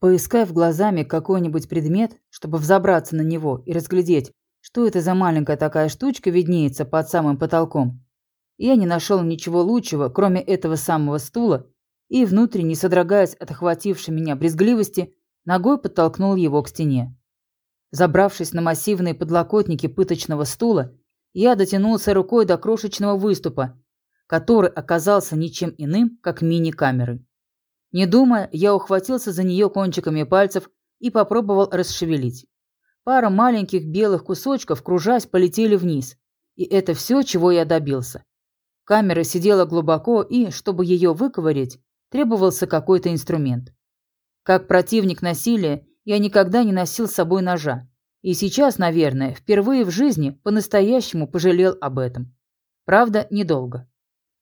Поискав глазами какой-нибудь предмет, чтобы взобраться на него и разглядеть, что это за маленькая такая штучка виднеется под самым потолком, я не нашел ничего лучшего, кроме этого самого стула, и, внутренне содрогаясь от охватившей меня брезгливости, ногой подтолкнул его к стене. Забравшись на массивные подлокотники пыточного стула, я дотянулся рукой до крошечного выступа, который оказался ничем иным, как мини-камерой. Не думая, я ухватился за нее кончиками пальцев и попробовал расшевелить. Пара маленьких белых кусочков, кружась, полетели вниз. И это все, чего я добился. Камера сидела глубоко, и, чтобы ее выковырять, требовался какой-то инструмент. Как противник насилия, я никогда не носил с собой ножа. И сейчас, наверное, впервые в жизни по-настоящему пожалел об этом. Правда, недолго.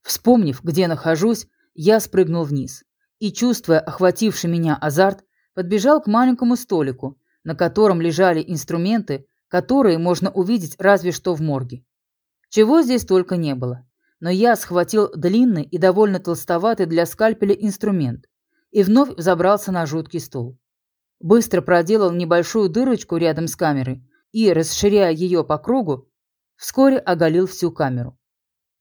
Вспомнив, где нахожусь, я спрыгнул вниз. И, чувствуя охвативший меня азарт, подбежал к маленькому столику, на котором лежали инструменты, которые можно увидеть разве что в морге. Чего здесь только не было. Но я схватил длинный и довольно толстоватый для скальпеля инструмент и вновь забрался на жуткий стул. Быстро проделал небольшую дырочку рядом с камерой и, расширяя ее по кругу, вскоре оголил всю камеру.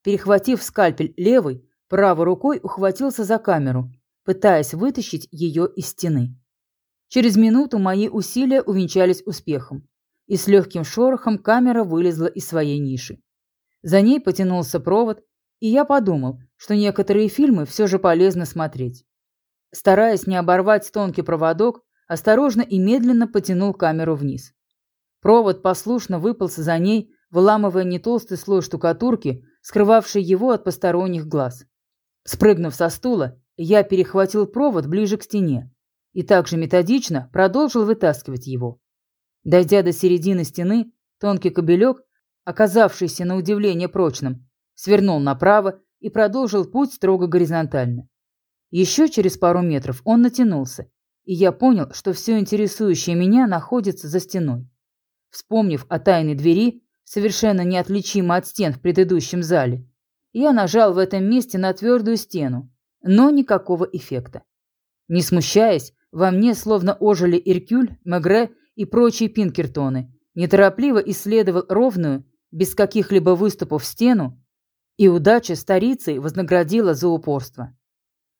Перехватив скальпель левой, правой рукой ухватился за камеру, пытаясь вытащить ее из стены. Через минуту мои усилия увенчались успехом, и с легким шорохом камера вылезла из своей ниши. За ней потянулся провод, и я подумал, что некоторые фильмы все же полезно смотреть. Стараясь не оборвать тонкий проводок, осторожно и медленно потянул камеру вниз. Провод послушно выполз за ней, выламывая не толстый слой штукатурки, скрывавший его от посторонних глаз. Спрыгнув со стула, я перехватил провод ближе к стене и также методично продолжил вытаскивать его. Дойдя до середины стены, тонкий кобелек, оказавшийся на удивление прочным, свернул направо и продолжил путь строго горизонтально. Еще через пару метров он натянулся, и я понял, что все интересующее меня находится за стеной. Вспомнив о тайной двери, совершенно неотличимо от стен в предыдущем зале, я нажал в этом месте на твердую стену, но никакого эффекта. Не смущаясь, во мне словно ожили Иркюль, Мегре и прочие пинкертоны, неторопливо исследовал ровную, без каких-либо выступов стену, и удача старицей вознаградила за упорство.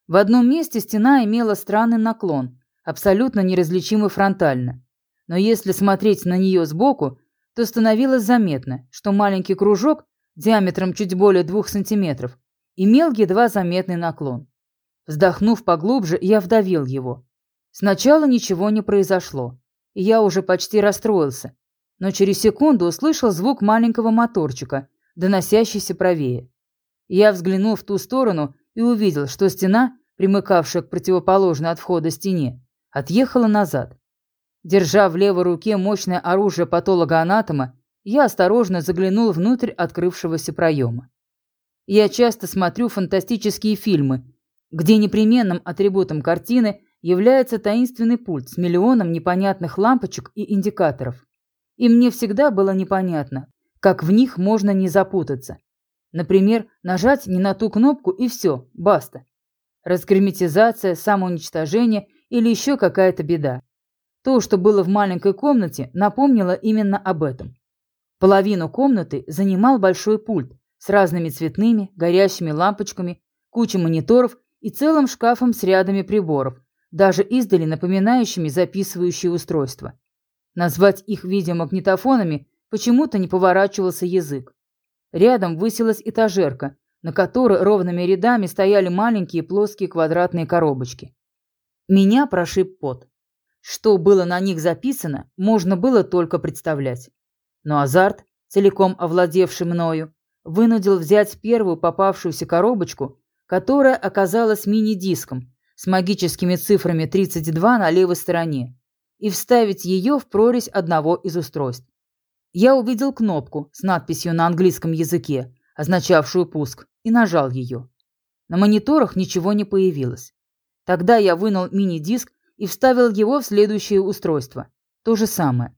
В одном месте стена имела странный наклон, абсолютно неразличимый фронтально. Но если смотреть на нее сбоку, то становилось заметно, что маленький кружок диаметром чуть более двух сантиметров имел едва заметный наклон. Вздохнув поглубже, я вдавил его. Сначала ничего не произошло, и я уже почти расстроился, но через секунду услышал звук маленького моторчика, доносящийся правее. Я взглянул в ту сторону и увидел, что стена, примыкавшая к противоположной от входа стене, отъехала назад. Держа в левой руке мощное оружие патолога-анатома, я осторожно заглянул внутрь открывшегося проема. Я часто смотрю фантастические фильмы, где непременным атрибутом картины является таинственный пульт с миллионом непонятных лампочек и индикаторов. И мне всегда было непонятно, как в них можно не запутаться. Например, нажать не на ту кнопку и все, баста. Разгерметизация, самоуничтожение или еще какая-то беда. То, что было в маленькой комнате, напомнило именно об этом. Половину комнаты занимал большой пульт с разными цветными, горящими лампочками, кучей мониторов и целым шкафом с рядами приборов, даже издали напоминающими записывающие устройства. Назвать их видеомагнитофонами почему-то не поворачивался язык. Рядом высилась этажерка, на которой ровными рядами стояли маленькие плоские квадратные коробочки. Меня прошиб пот. Что было на них записано, можно было только представлять. Но азарт, целиком овладевший мною, вынудил взять первую попавшуюся коробочку, которая оказалась мини-диском с магическими цифрами 32 на левой стороне, и вставить ее в прорезь одного из устройств. Я увидел кнопку с надписью на английском языке, означавшую пуск, и нажал ее. На мониторах ничего не появилось. Тогда я вынул мини-диск и вставил его в следующее устройство. То же самое.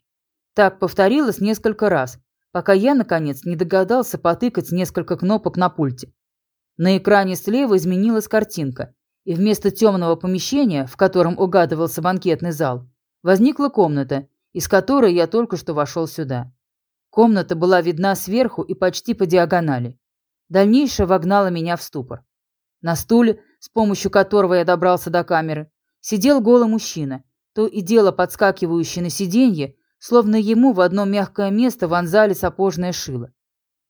Так повторилось несколько раз, пока я, наконец, не догадался потыкать несколько кнопок на пульте. На экране слева изменилась картинка, и вместо темного помещения, в котором угадывался банкетный зал, возникла комната, из которой я только что вошел сюда. Комната была видна сверху и почти по диагонали. Дальнейшее вогнало меня в ступор. На стуле, с помощью которого я добрался до камеры, сидел голый мужчина, то и дело подскакивающий на сиденье, словно ему в одно мягкое место вонзали сапожное шило.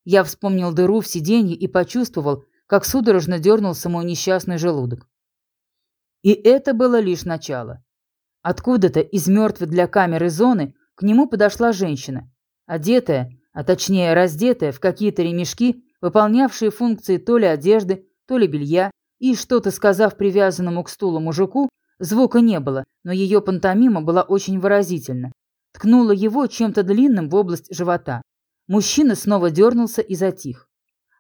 Я вспомнил дыру в сиденье и почувствовал, как судорожно дернулся мой несчастный желудок. И это было лишь начало. Откуда-то из мертвой для камеры зоны к нему подошла женщина, одетая, а точнее раздетая в какие-то ремешки, выполнявшие функции то ли одежды, то ли белья, и, что-то сказав привязанному к стулу мужику, звука не было, но ее пантомима была очень выразительна. Ткнула его чем-то длинным в область живота. Мужчина снова дернулся и затих.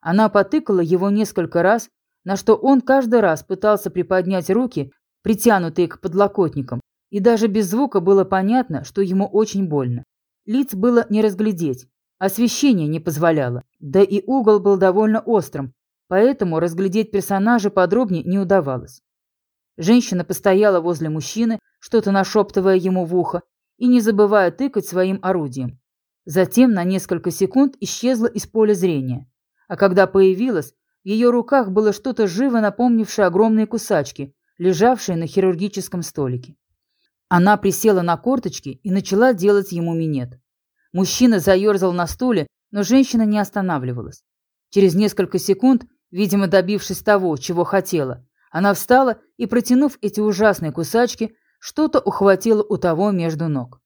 Она потыкала его несколько раз, на что он каждый раз пытался приподнять руки, притянутые к подлокотникам, и даже без звука было понятно, что ему очень больно. Лиц было не разглядеть, освещение не позволяло, да и угол был довольно острым, поэтому разглядеть персонажа подробнее не удавалось. Женщина постояла возле мужчины, что-то нашептывая ему в ухо и не забывая тыкать своим орудием. Затем на несколько секунд исчезла из поля зрения, а когда появилась, в ее руках было что-то живо напомнившее огромные кусачки, лежавшие на хирургическом столике. Она присела на корточки и начала делать ему минет. Мужчина заерзал на стуле, но женщина не останавливалась. Через несколько секунд, видимо, добившись того, чего хотела, она встала и, протянув эти ужасные кусачки, что-то ухватила у того между ног.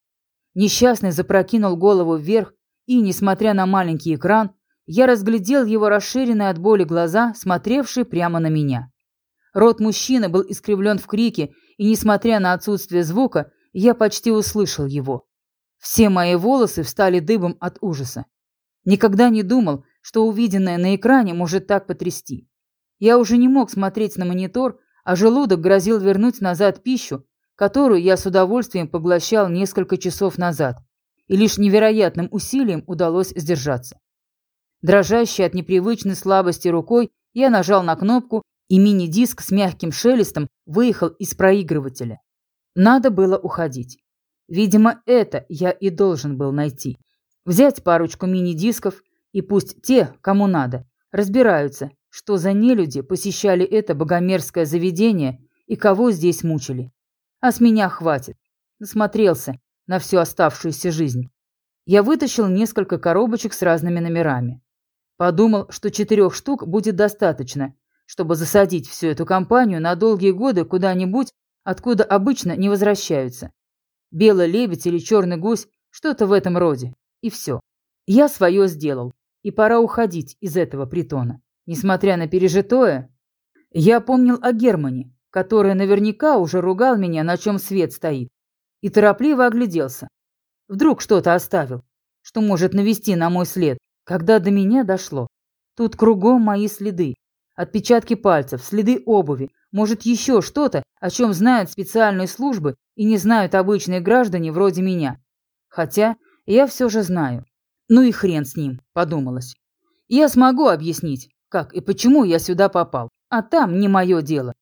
Несчастный запрокинул голову вверх, и, несмотря на маленький экран, я разглядел его расширенные от боли глаза, смотревшие прямо на меня. Рот мужчины был искривлен в крике, и, несмотря на отсутствие звука, я почти услышал его. Все мои волосы встали дыбом от ужаса. Никогда не думал, что увиденное на экране может так потрясти. Я уже не мог смотреть на монитор, а желудок грозил вернуть назад пищу, которую я с удовольствием поглощал несколько часов назад, и лишь невероятным усилием удалось сдержаться. Дрожащей от непривычной слабости рукой я нажал на кнопку, и мини-диск с мягким шелестом выехал из проигрывателя. Надо было уходить. Видимо, это я и должен был найти. Взять парочку мини-дисков, и пусть те, кому надо, разбираются, что за нелюди посещали это богомерзкое заведение и кого здесь мучили. А с меня хватит. Насмотрелся на всю оставшуюся жизнь. Я вытащил несколько коробочек с разными номерами. Подумал, что четырех штук будет достаточно, чтобы засадить всю эту компанию на долгие годы куда-нибудь, откуда обычно не возвращаются. Белый лебедь или черный гусь, что-то в этом роде. И все. Я свое сделал, и пора уходить из этого притона. Несмотря на пережитое, я помнил о Германе, который наверняка уже ругал меня, на чем свет стоит, и торопливо огляделся. Вдруг что-то оставил, что может навести на мой след, когда до меня дошло. Тут кругом мои следы, Отпечатки пальцев, следы обуви, может еще что-то, о чем знают специальные службы и не знают обычные граждане вроде меня. Хотя я все же знаю. Ну и хрен с ним, подумалось. Я смогу объяснить, как и почему я сюда попал, а там не мое дело.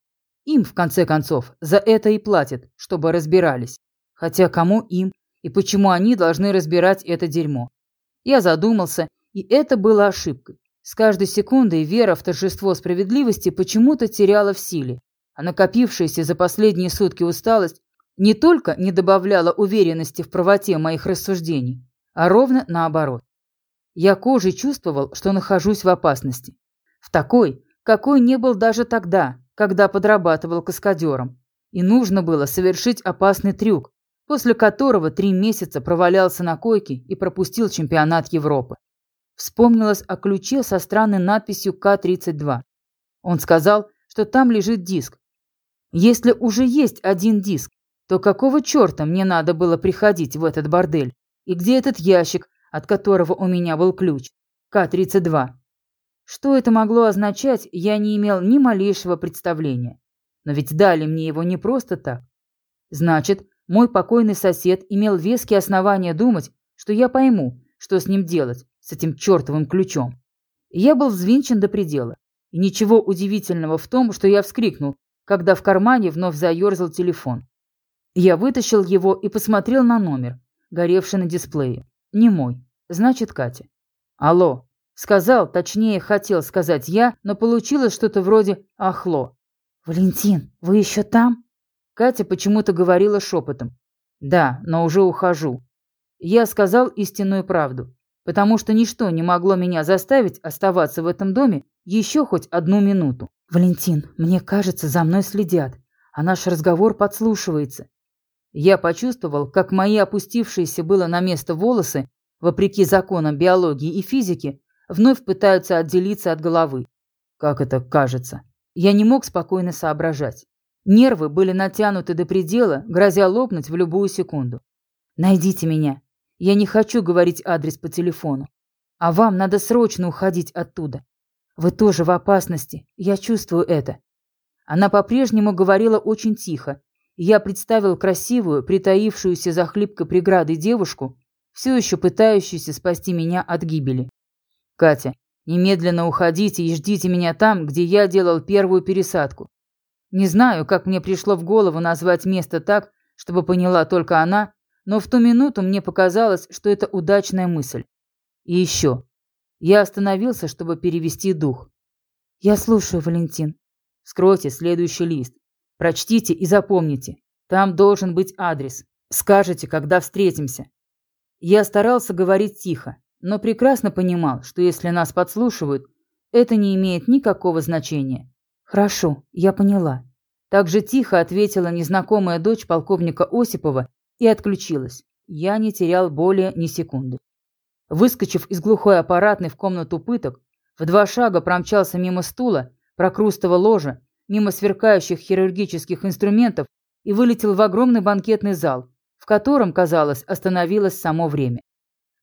Им, в конце концов, за это и платят, чтобы разбирались. Хотя кому им и почему они должны разбирать это дерьмо? Я задумался, и это было ошибкой. С каждой секундой вера в торжество справедливости почему-то теряла в силе, а накопившаяся за последние сутки усталость не только не добавляла уверенности в правоте моих рассуждений, а ровно наоборот. Я кожей чувствовал, что нахожусь в опасности. В такой, какой не был даже тогда, когда подрабатывал каскадером. И нужно было совершить опасный трюк, после которого три месяца провалялся на койке и пропустил чемпионат Европы. Вспомнилось о ключе со странной надписью К-32. Он сказал, что там лежит диск. Если уже есть один диск, то какого черта мне надо было приходить в этот бордель? И где этот ящик, от которого у меня был ключ? К-32. Что это могло означать, я не имел ни малейшего представления. Но ведь дали мне его не просто так. Значит, мой покойный сосед имел веские основания думать, что я пойму, что с ним делать, с этим чертовым ключом. я был взвинчен до предела. И ничего удивительного в том, что я вскрикнул, когда в кармане вновь заерзал телефон. Я вытащил его и посмотрел на номер, горевший на дисплее. Не мой. Значит, Катя. Алло. Сказал, точнее, хотел сказать я, но получилось что-то вроде «ахло». «Валентин, вы еще там?» Катя почему-то говорила шепотом. «Да, но уже ухожу». Я сказал истинную правду, потому что ничто не могло меня заставить оставаться в этом доме еще хоть одну минуту. «Валентин, мне кажется, за мной следят, а наш разговор подслушивается». Я почувствовал, как мои опустившиеся было на место волосы, вопреки законам биологии и физики, вновь пытаются отделиться от головы. Как это кажется? Я не мог спокойно соображать. Нервы были натянуты до предела, грозя лопнуть в любую секунду. «Найдите меня. Я не хочу говорить адрес по телефону. А вам надо срочно уходить оттуда. Вы тоже в опасности. Я чувствую это». Она по-прежнему говорила очень тихо, я представил красивую, притаившуюся за хлипкой преградой девушку, все еще пытающуюся спасти меня от гибели. «Катя, немедленно уходите и ждите меня там, где я делал первую пересадку. Не знаю, как мне пришло в голову назвать место так, чтобы поняла только она, но в ту минуту мне показалось, что это удачная мысль. И еще. Я остановился, чтобы перевести дух. «Я слушаю, Валентин». «Скройте следующий лист. Прочтите и запомните. Там должен быть адрес. Скажете, когда встретимся». Я старался говорить тихо, но прекрасно понимал, что если нас подслушивают, это не имеет никакого значения. «Хорошо, я поняла». Так же тихо ответила незнакомая дочь полковника Осипова и отключилась. Я не терял более ни секунды. Выскочив из глухой аппаратной в комнату пыток, в два шага промчался мимо стула, прокрустого ложа, мимо сверкающих хирургических инструментов и вылетел в огромный банкетный зал, в котором, казалось, остановилось само время.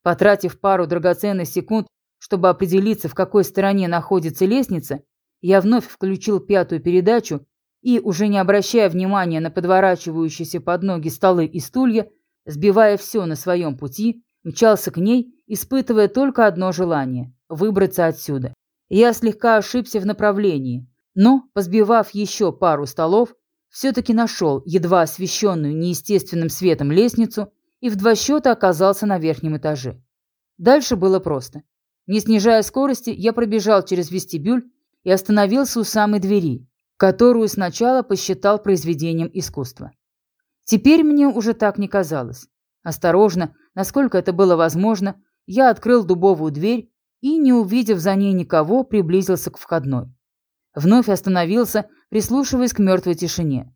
Потратив пару драгоценных секунд, чтобы определиться, в какой стороне находится лестница, я вновь включил пятую передачу и, уже не обращая внимания на подворачивающиеся под ноги столы и стулья, сбивая все на своем пути, мчался к ней, испытывая только одно желание – выбраться отсюда. Я слегка ошибся в направлении, но, позбивав еще пару столов, все-таки нашел едва освещенную неестественным светом лестницу и в два счета оказался на верхнем этаже. Дальше было просто. Не снижая скорости, я пробежал через вестибюль и остановился у самой двери, которую сначала посчитал произведением искусства. Теперь мне уже так не казалось. Осторожно, насколько это было возможно, я открыл дубовую дверь и, не увидев за ней никого, приблизился к входной. Вновь остановился, прислушиваясь к мертвой тишине.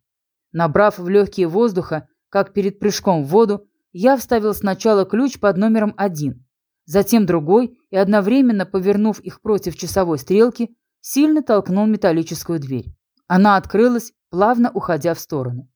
Набрав в легкие воздуха, как перед прыжком в воду, я вставил сначала ключ под номером один, затем другой и, одновременно повернув их против часовой стрелки, сильно толкнул металлическую дверь. Она открылась, плавно уходя в сторону.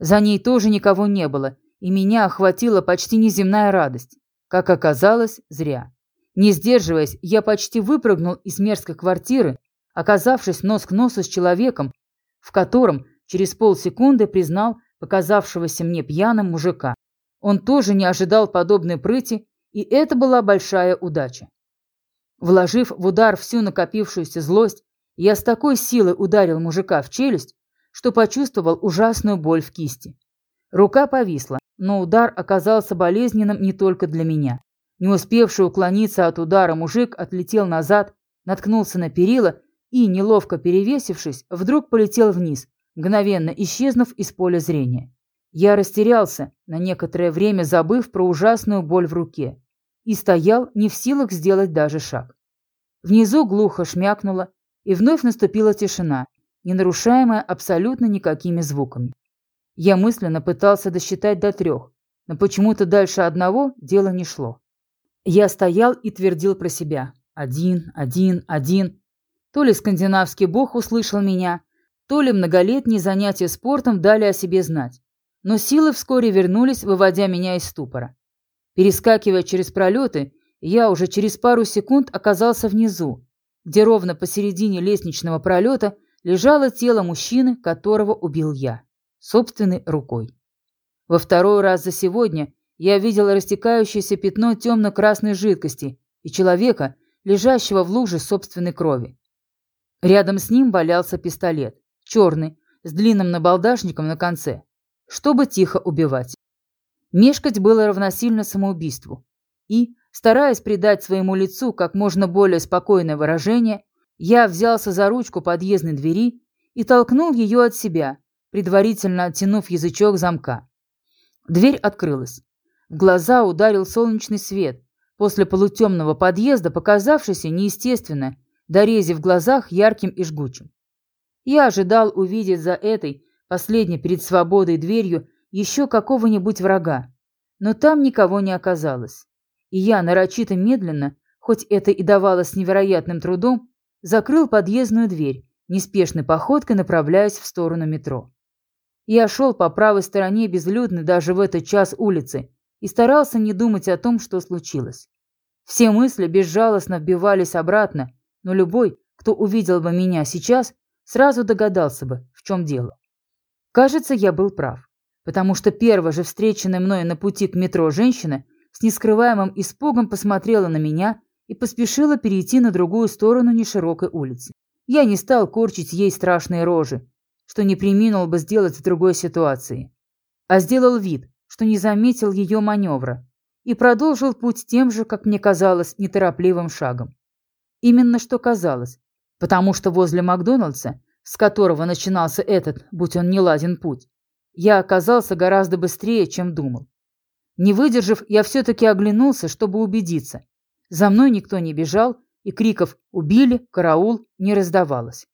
За ней тоже никого не было, и меня охватила почти неземная радость. Как оказалось, зря. Не сдерживаясь, я почти выпрыгнул из мерзкой квартиры оказавшись нос к носу с человеком, в котором через полсекунды признал показавшегося мне пьяным мужика. Он тоже не ожидал подобной прыти, и это была большая удача. Вложив в удар всю накопившуюся злость, я с такой силой ударил мужика в челюсть, что почувствовал ужасную боль в кисти. Рука повисла, но удар оказался болезненным не только для меня. Не успевший уклониться от удара мужик отлетел назад, наткнулся на перила и, неловко перевесившись, вдруг полетел вниз, мгновенно исчезнув из поля зрения. Я растерялся, на некоторое время забыв про ужасную боль в руке, и стоял не в силах сделать даже шаг. Внизу глухо шмякнуло, и вновь наступила тишина, не нарушаемая абсолютно никакими звуками. Я мысленно пытался досчитать до трех, но почему-то дальше одного дело не шло. Я стоял и твердил про себя. Один, один, один. То ли скандинавский бог услышал меня, то ли многолетние занятия спортом дали о себе знать. Но силы вскоре вернулись, выводя меня из ступора. Перескакивая через пролеты, я уже через пару секунд оказался внизу, где ровно посередине лестничного пролета лежало тело мужчины, которого убил я, собственной рукой. Во второй раз за сегодня я видел растекающееся пятно темно-красной жидкости и человека, лежащего в луже собственной крови. Рядом с ним валялся пистолет. Черный, с длинным набалдашником на конце, чтобы тихо убивать. Мешкать было равносильно самоубийству. И, стараясь придать своему лицу как можно более спокойное выражение, я взялся за ручку подъездной двери и толкнул ее от себя, предварительно оттянув язычок замка. Дверь открылась. В глаза ударил солнечный свет, после полутемного подъезда показавшийся неестественно, дорезив в глазах ярким и жгучим. Я ожидал увидеть за этой, последней перед свободой дверью, еще какого-нибудь врага, но там никого не оказалось. И я нарочито медленно, хоть это и давалось невероятным трудом, закрыл подъездную дверь, неспешной походкой направляясь в сторону метро. Я шел по правой стороне безлюдной даже в этот час улицы и старался не думать о том, что случилось. Все мысли безжалостно вбивались обратно, но любой, кто увидел бы меня сейчас, сразу догадался бы, в чем дело. Кажется, я был прав потому что первая же встреченная мной на пути к метро женщина с нескрываемым испугом посмотрела на меня и поспешила перейти на другую сторону неширокой улицы. Я не стал корчить ей страшные рожи, что не приминул бы сделать в другой ситуации, а сделал вид, что не заметил ее маневра и продолжил путь тем же, как мне казалось, неторопливым шагом. Именно что казалось, потому что возле Макдоналдса, с которого начинался этот, будь он не ладен путь, я оказался гораздо быстрее, чем думал. Не выдержав, я все-таки оглянулся, чтобы убедиться. За мной никто не бежал, и криков «убили», «караул» не раздавалось.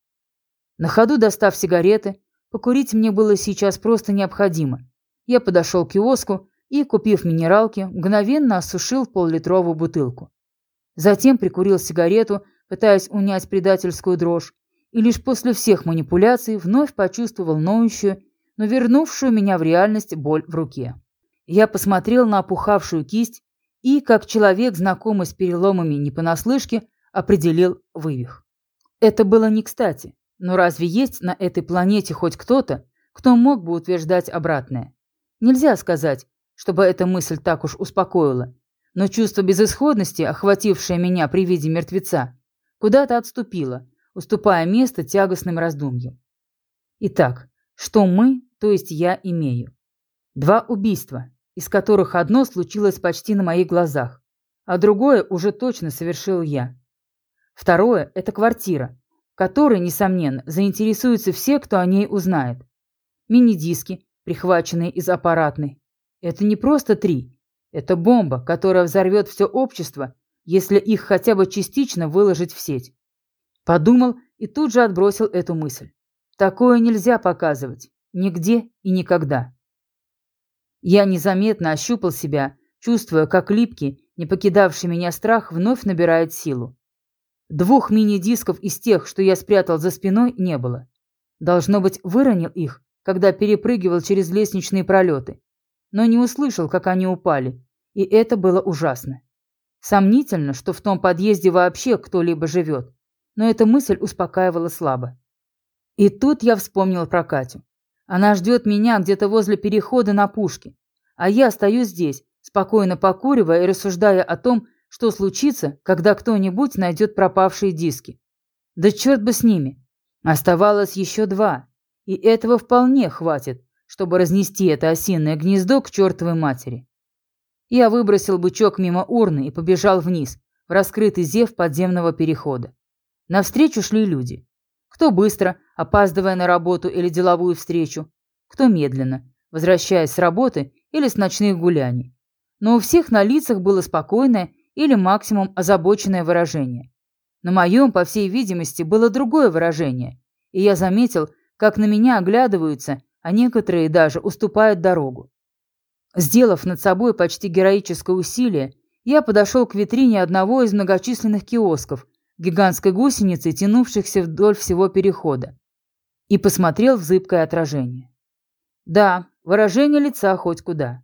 На ходу достав сигареты, покурить мне было сейчас просто необходимо. Я подошел к киоску и, купив минералки, мгновенно осушил поллитровую бутылку. Затем прикурил сигарету, пытаясь унять предательскую дрожь, и лишь после всех манипуляций вновь почувствовал ноющую но вернувшую меня в реальность боль в руке. Я посмотрел на опухавшую кисть и, как человек, знакомый с переломами не понаслышке, определил вывих. Это было не кстати, но разве есть на этой планете хоть кто-то, кто мог бы утверждать обратное? Нельзя сказать, чтобы эта мысль так уж успокоила, но чувство безысходности, охватившее меня при виде мертвеца, куда-то отступило, уступая место тягостным раздумьям. Итак, что мы, то есть я, имею? Два убийства, из которых одно случилось почти на моих глазах, а другое уже точно совершил я. Второе – это квартира, которой, несомненно, заинтересуются все, кто о ней узнает. Мини-диски, прихваченные из аппаратной. Это не просто три. Это бомба, которая взорвет все общество, если их хотя бы частично выложить в сеть. Подумал и тут же отбросил эту мысль. Такое нельзя показывать. Нигде и никогда. Я незаметно ощупал себя, чувствуя, как липкий, не покидавший меня страх, вновь набирает силу. Двух мини-дисков из тех, что я спрятал за спиной, не было. Должно быть, выронил их, когда перепрыгивал через лестничные пролеты. Но не услышал, как они упали, и это было ужасно. Сомнительно, что в том подъезде вообще кто-либо живет, но эта мысль успокаивала слабо. И тут я вспомнил про Катю. Она ждет меня где-то возле перехода на пушке, а я стою здесь, спокойно покуривая и рассуждая о том, что случится, когда кто-нибудь найдет пропавшие диски. Да черт бы с ними. Оставалось еще два, и этого вполне хватит, чтобы разнести это осиное гнездо к чертовой матери. Я выбросил бычок мимо урны и побежал вниз, в раскрытый зев подземного перехода. Навстречу шли люди. Кто быстро, опаздывая на работу или деловую встречу, кто медленно, возвращаясь с работы или с ночных гуляний. Но у всех на лицах было спокойное или максимум озабоченное выражение. На моем, по всей видимости, было другое выражение, и я заметил, как на меня оглядываются, а некоторые даже уступают дорогу. Сделав над собой почти героическое усилие, я подошел к витрине одного из многочисленных киосков, гигантской гусеницы, тянувшихся вдоль всего перехода, и посмотрел в зыбкое отражение. Да, выражение лица хоть куда.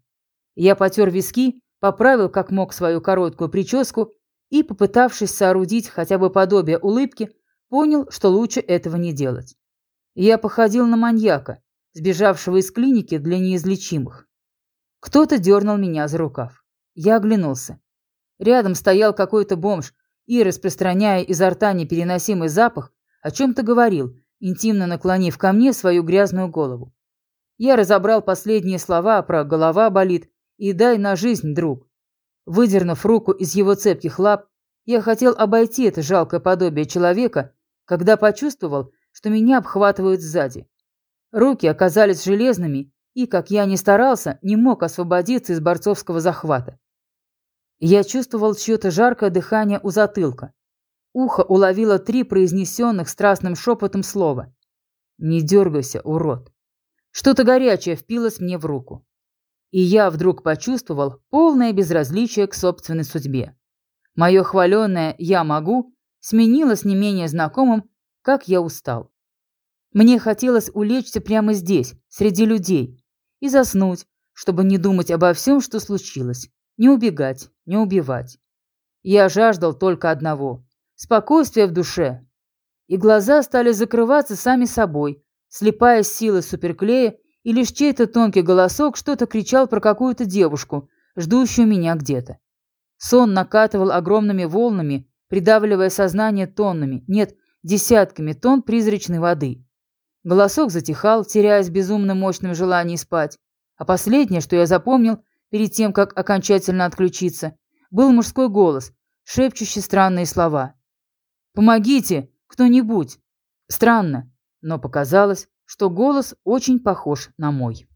Я потер виски, поправил как мог свою короткую прическу и, попытавшись соорудить хотя бы подобие улыбки, понял, что лучше этого не делать. Я походил на маньяка, сбежавшего из клиники для неизлечимых. Кто-то дернул меня за рукав. Я оглянулся. Рядом стоял какой-то бомж и, распространяя изо рта непереносимый запах, о чем-то говорил, интимно наклонив ко мне свою грязную голову. Я разобрал последние слова про «голова болит» и «дай на жизнь, друг». Выдернув руку из его цепких лап, я хотел обойти это жалкое подобие человека, когда почувствовал, что меня обхватывают сзади. Руки оказались железными, и, как я ни старался, не мог освободиться из борцовского захвата. Я чувствовал чье-то жаркое дыхание у затылка. Ухо уловило три произнесенных страстным шепотом слова. «Не дергайся, урод». Что-то горячее впилось мне в руку. И я вдруг почувствовал полное безразличие к собственной судьбе. Мое хваленное «я могу» сменилось не менее знакомым «как я устал». Мне хотелось улечься прямо здесь, среди людей, и заснуть, чтобы не думать обо всем, что случилось, не убегать, не убивать. Я жаждал только одного – спокойствия в душе. И глаза стали закрываться сами собой, слепая силой суперклея, и лишь чей-то тонкий голосок что-то кричал про какую-то девушку, ждущую меня где-то. Сон накатывал огромными волнами, придавливая сознание тоннами, нет, десятками тонн призрачной воды. Голосок затихал, теряясь безумно мощном желании спать. А последнее, что я запомнил, перед тем, как окончательно отключиться, был мужской голос, шепчущий странные слова. «Помогите! Кто-нибудь!» Странно, но показалось, что голос очень похож на мой.